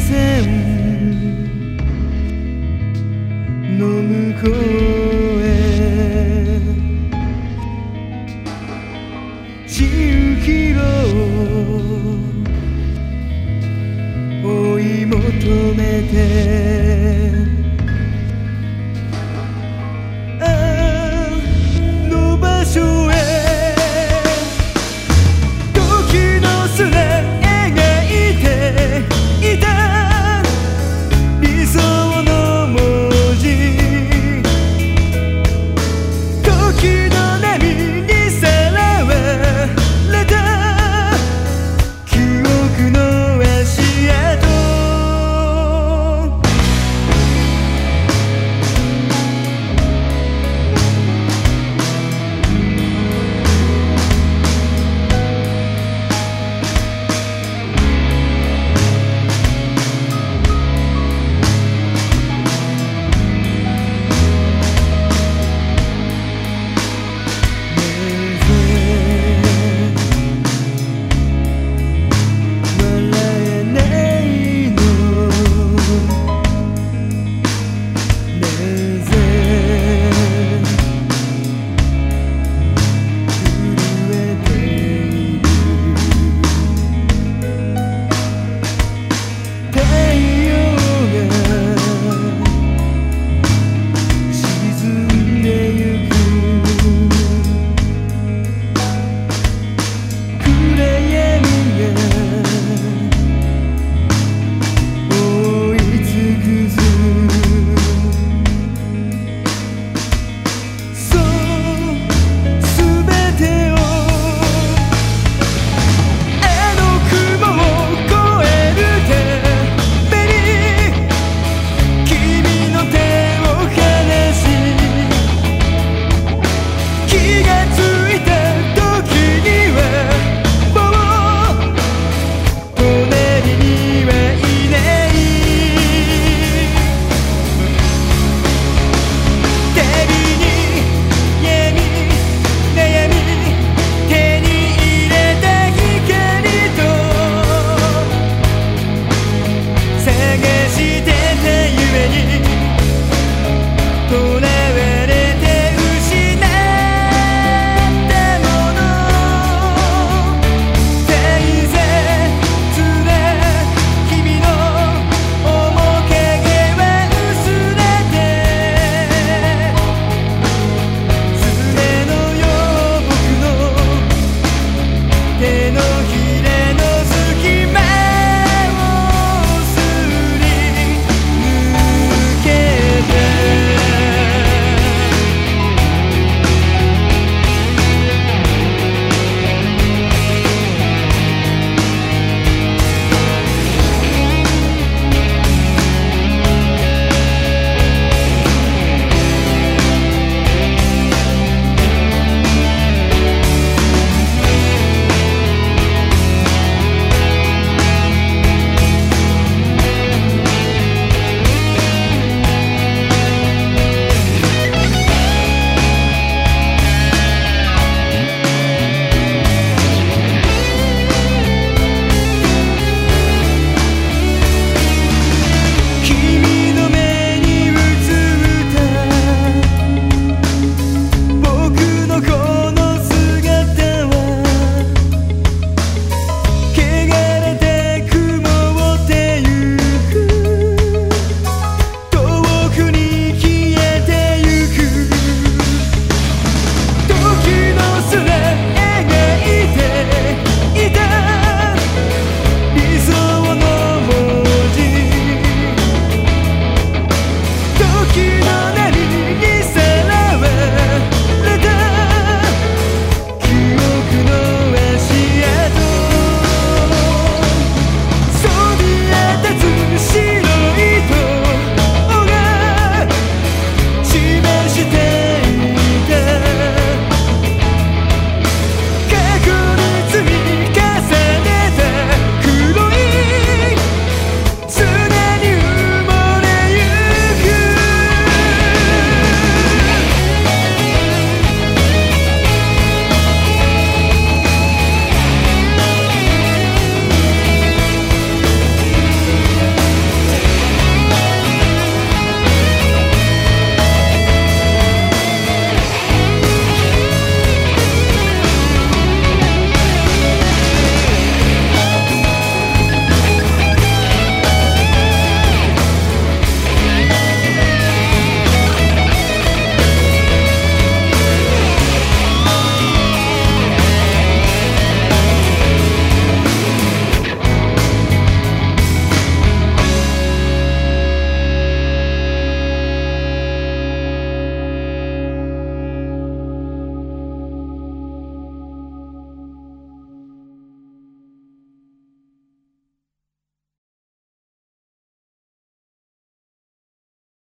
線の向こうへ地球キロ追い求めて。